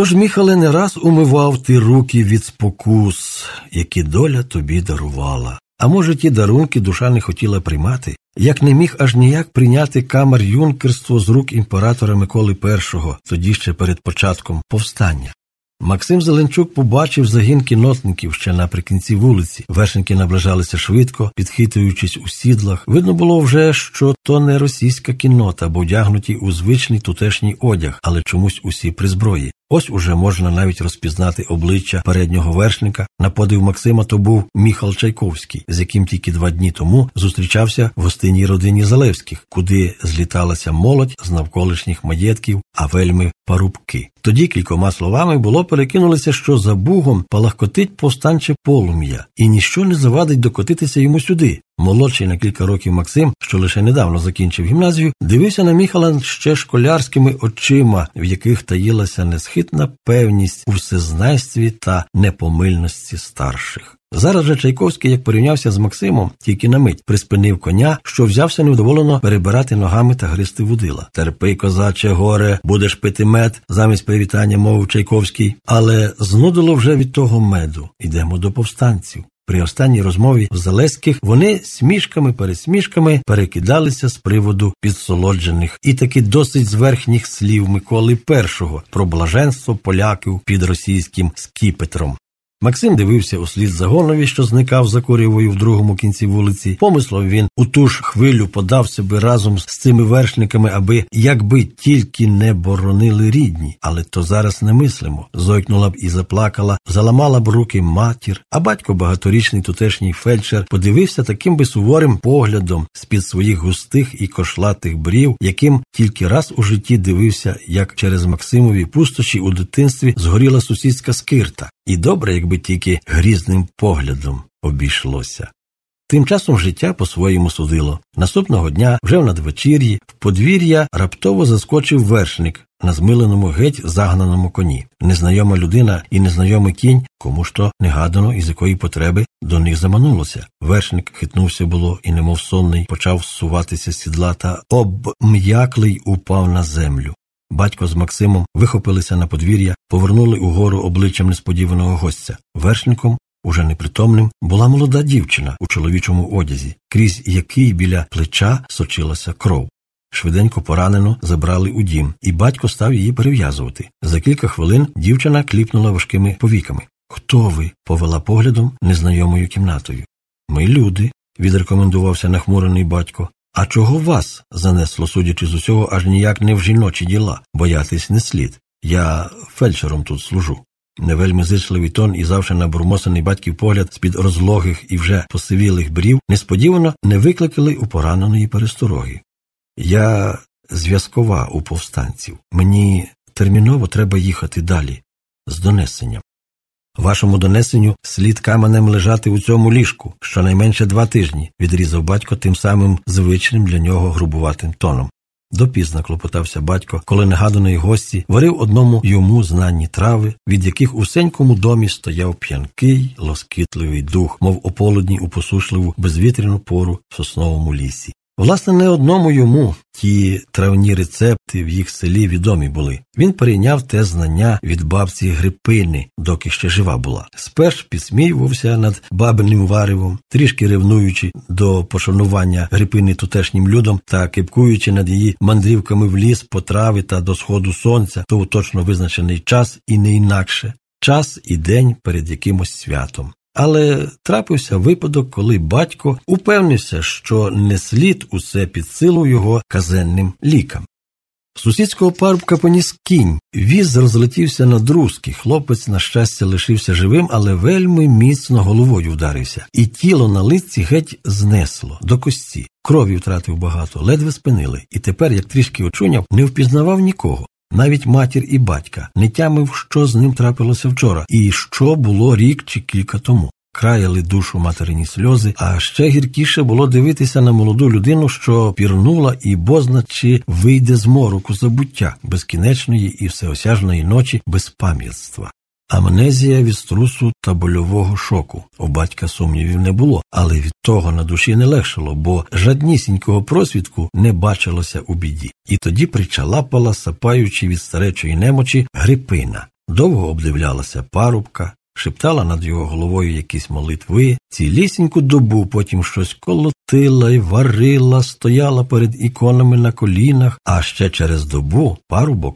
Тож Міхале не раз умивав ти руки від спокус, які доля тобі дарувала. А може, ті дарунки душа не хотіла приймати, як не міг аж ніяк прийняти камер юнкерство з рук імператора Миколи І, тоді ще перед початком повстання. Максим Зеленчук побачив загін кінотників ще наприкінці вулиці. Вершники наближалися швидко, підхитуючись у сідлах. Видно було вже, що то не російська кінота, бо одягнуті у звичний тутешній одяг, але чомусь усі при зброї. Ось уже можна навіть розпізнати обличчя переднього вершника. На подив Максима то був Міхал Чайковський, з яким тільки два дні тому зустрічався в гостинній родині Залевських, куди зліталася молодь з навколишніх маєтків, а вельми парубки. Тоді кількома словами було перекинулося, що за Бугом палахкотить повстанче полум'я, і ніщо не завадить докотитися йому сюди. Молодший на кілька років Максим, що лише недавно закінчив гімназію, дивився на Міхала ще школярськими очима, в яких таїлася несхитна певність у всезнайстві та непомильності старших. Зараз же Чайковський, як порівнявся з Максимом, тільки на мить приспинив коня, що взявся невдоволено перебирати ногами та гристи вудила. Терпи, козаче, горе, будеш пити мед, замість привітання мовив Чайковський, але знудило вже від того меду. Йдемо до повстанців. При останній розмові в Залеських вони смішками пересмішками перекидалися з приводу підсолоджених і таки досить зверхніх слів Миколи І про блаженство поляків під російським скіпетром. Максим дивився у слід загонові, що зникав за корівою в другому кінці вулиці. Помислом він у ту ж хвилю подався би разом з цими вершниками, аби якби тільки не боронили рідні, але то зараз не мислимо. Зойкнула б і заплакала, заламала б руки матір, а батько багаторічний тутешній фельдшер подивився таким би суворим поглядом з під своїх густих і кошлатих брів, яким тільки раз у житті дивився, як через Максимові пустощі у дитинстві згоріла сусідська скирта. І добре, якби тільки грізним поглядом обійшлося. Тим часом життя по-своєму судило. Наступного дня, вже в надвечір'ї, в подвір'я раптово заскочив вершник на змиленому геть загнаному коні. Незнайома людина і незнайомий кінь, кому ж то негадано і з якої потреби до них заманулося. Вершник хитнувся було і, немов сонний, почав суватися сідла та обм'яклий упав на землю. Батько з Максимом вихопилися на подвір'я, повернули угору обличчям несподіваного гостя. Вершником, уже непритомним, була молода дівчина у чоловічому одязі, крізь який біля плеча сочилася кров. Швиденько поранено забрали у дім, і батько став її перев'язувати. За кілька хвилин дівчина кліпнула важкими повіками. Хто ви? повела поглядом незнайомою кімнатою. Ми люди, відрекомендувався нахмурений батько. А чого вас занесло, судячи з усього, аж ніяк не в жіночі діла, боятись не слід. Я фельдшером тут служу. Невельми зичливий тон і завше набурмосений батьків погляд з під розлогих і вже посивілих брів несподівано не викликали у пораненої перестороги. Я зв'язкова у повстанців. Мені терміново треба їхати далі з донесенням. Вашому донесенню слід каменем лежати у цьому ліжку щонайменше два тижні, відрізав батько тим самим звичним для нього грубуватим тоном. Допізно клопотався батько, коли негаданої гості варив одному йому знанні трави, від яких у сенькому домі стояв п'янкий, лоскітливий дух, мов ополудні у посушливу безвітряну пору в сосновому лісі. Власне, не одному йому ті травні рецепти в їх селі відомі були. Він перейняв те знання від бабці Грипини, доки ще жива була. Сперш підсміювався над бабиним варивом, трішки ревнуючи до пошанування Грипини тутешнім людом та кипкуючи над її мандрівками в ліс по трави та до сходу сонця, то у точно визначений час і не інакше. Час і день перед якимось святом. Але трапився випадок, коли батько упевнився, що не слід усе під силу його казенним лікам. Сусідського парубка поніс кінь, віз розлетівся на друзки. Хлопець, на щастя, лишився живим, але вельми міцно головою вдарився, і тіло на лиці геть знесло до кості. Крові втратив багато, ледве спинили, і тепер, як трішки очуняв, не впізнавав нікого. Навіть матір і батька не тямив, що з ним трапилося вчора, і що було рік чи кілька тому. Краяли душу материні сльози, а ще гіркіше було дивитися на молоду людину, що пірнула і бозна чи вийде з мороку забуття безкінечної і всеосяжної ночі безпам'ятства. Амнезія від струсу та больового шоку. У батька сумнівів не було, але від того на душі не легшало, бо жаднісінького просвідку не бачилося у біді. І тоді причалапала, сапаючи від старечої немочі, грипина. довго обдивлялася парубка, шептала над його головою якісь молитви, цілісіньку добу потім щось колотила й варила, стояла перед іконами на колінах, а ще через добу парубок